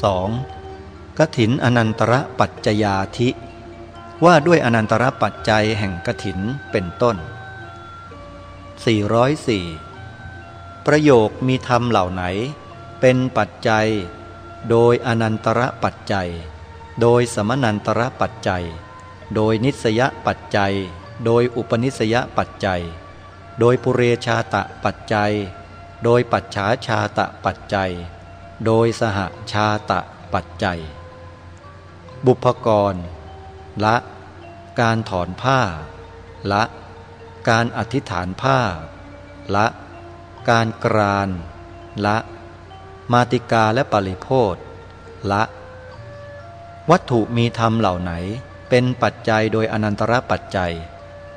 2. กถินอนันตระปัจจยาธิ ว่าด้วยอนันตระปัจจัยแห่งกถินเป็นต้น 404 ประโยคมีธรรมเหล่าไหน เป็นปัจจัย โดยอนันตระปัจจัย โดยสมนันตระปัจจัย โดยนิสยปัจจัย โดยอุปนิสยปัจจัย โดยปุเรชาตะปัจจัย โดยปัจฉาชาตะปัจจัย โดยสหชาตะปัจจัย บุพกร ละ การถอนผ้า ละ การอธิษฐานผ้า ละ การกราน ละ มาติกาและปริโพธละ วัตถุมีธรรมเหล่าไหนเป็นปัจจัยโดยอนันตรปัจจัย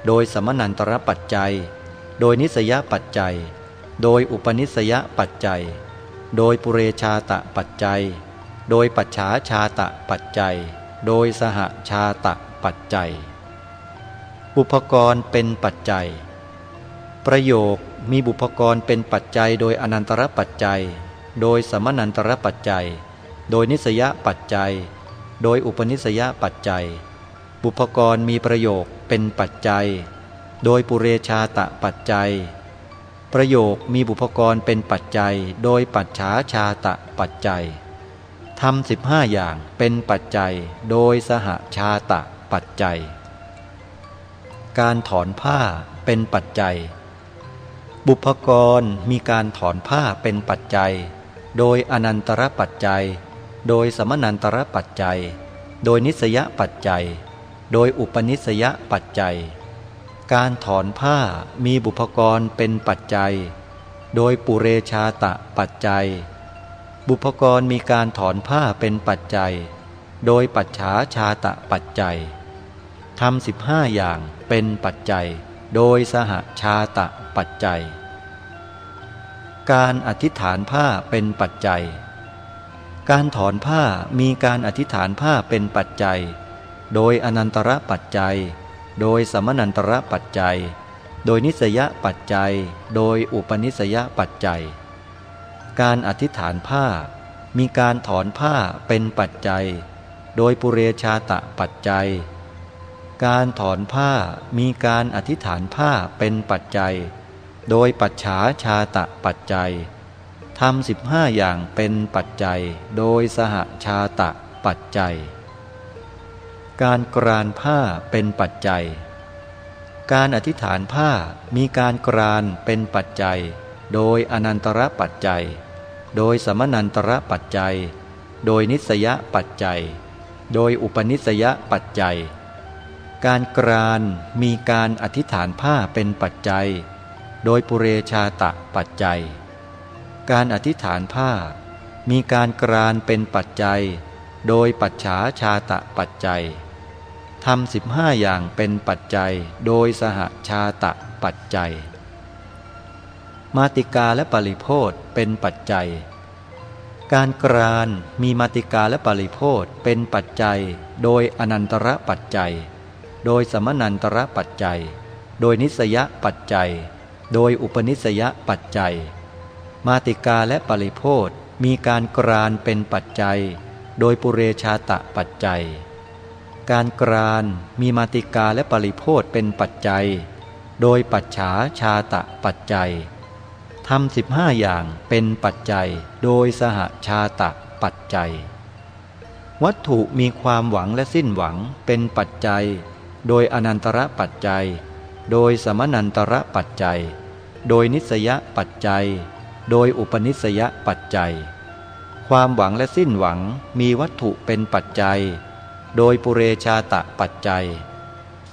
โดยสมนันตรปัจจัย โดยนิสยปัจจัย โดยอุปนิสยปัจจัย โดยปุเรชาตะปัจจัย โดยปัจฉาชาตะปัจจัย โดยสหชาตะปัจจัย บุพกรเป็นปัจจัย ประโยคมีบุพกรเป็นปัจจัย โดยอนันตรปัจจัย โดยสมนันตรปัจจัย โดยนิสยปัจจัย โดยอุปนิสยปัจจัย บุพกรมีประโยคเป็นปัจจัย โดยปุเรชาตะปัจจัย ประโยคมีบุพกรเป็นปัจจัย โดยปัจฉาชาตะปัจจัยทำสิบห้าอย่างเป็นปัจจัย โดยสหชาตะปัจจัย การถอนผ้าเป็นปัจจัย บุพกรมีการถอนผ้าเป็นปัจจัย โดยอนันตรปัจจัย โดยสมนันตรปัจจัย โดยนิสยปัจจัย โดยอุปนิสยปัจจัย การถอนผ้ามีบุพกรเป็นปัจจัย โดยปุเรชาตะปัจจัย บุพกรมีการถอนผ้าเป็นปัจจัย โดยปัจฉาชาตะปัจจัยทำสิบห้าอย่างเป็นปัจจัย โดยสหชาตะปัจจัย การอธิษฐานผ้าเป็นปัจจัย การถอนผ้ามีการอธิษฐานผ้าเป็นปัจจัย โดยอนันตระปัจจัย โดยสมนันตระปัจจัย โดยนิสยปัจจัย โดยอุปนิสยปัจจัย การอธิษฐานผ้า มีการถอนผ้าเป็นปัจจัย โดยปุเรชาตะปัจจัย การถอนผ้ามีการอธิษฐานผ้าเป็นปัจจัย โดยปัจฉาชาตะปัจจัยทำสิบห้าอย่างเป็นปัจจัย โดยสหชาตะปัจจัย การกรานผ้าเป็นปัจจัย การอธิษฐานผ้ามีการกรานเป็นปัจจัย โดยอนันตระปัจจัย โดยสมนันตระปัจจัย โดยนิสยปัจจัย โดยอุปนิสยปัจจัย การกรานมีการอธิษฐานผ้าเป็นปัจจัย โดยปุเรชาตะปัจจัย การอธิษฐานผ้า มีการกรานเป็นปัจจัยโดยปัจฉาชาตะปัจจัย ทำสิบห้าอย่างเป็นปัจจัยโดยสหชาตะปัจจัย มาติกาและปริโพธเป็นปัจจัย การกรานมีมาติกาและปริโพธเป็นปัจจัย โดยอนันตระปัจจัย โดยสมนันตระปัจจัย โดยนิสยปัจจัย โดยอุปนิสยปัจจัย มาติกาและปริโพธมีการกรานเป็นปัจจัย โดยปุเรชาตะปัจจัย การกรานมีมาติกาและปริโพธเป็นปัจจัย โดยปัจฉาชาตะปัจจัยทำสิบห้าอย่างเป็นปัจจัย โดยสหชาตะปัจจัย วัตถุมีความหวังและสิ้นหวังเป็นปัจจัย โดยอนันตระปัจจัย โดยสมนันตระปัจจัย โดยนิสยปัจจัย โดยอุปนิสยปัจจัย ความหวังและสิ้นหวังมีวัตถุเป็นปัจจัย โดยปุเรชาตะปัจจัย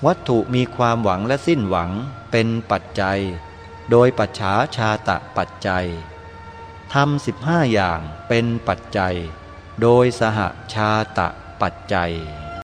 วัตถุมีความหวังและสิ้นหวังเป็นปัจจัย โดยปัจฉาชาตะปัจจัยทำสิบห้าอย่างเป็นปัจจัย โดยสหชาตะปัจจัย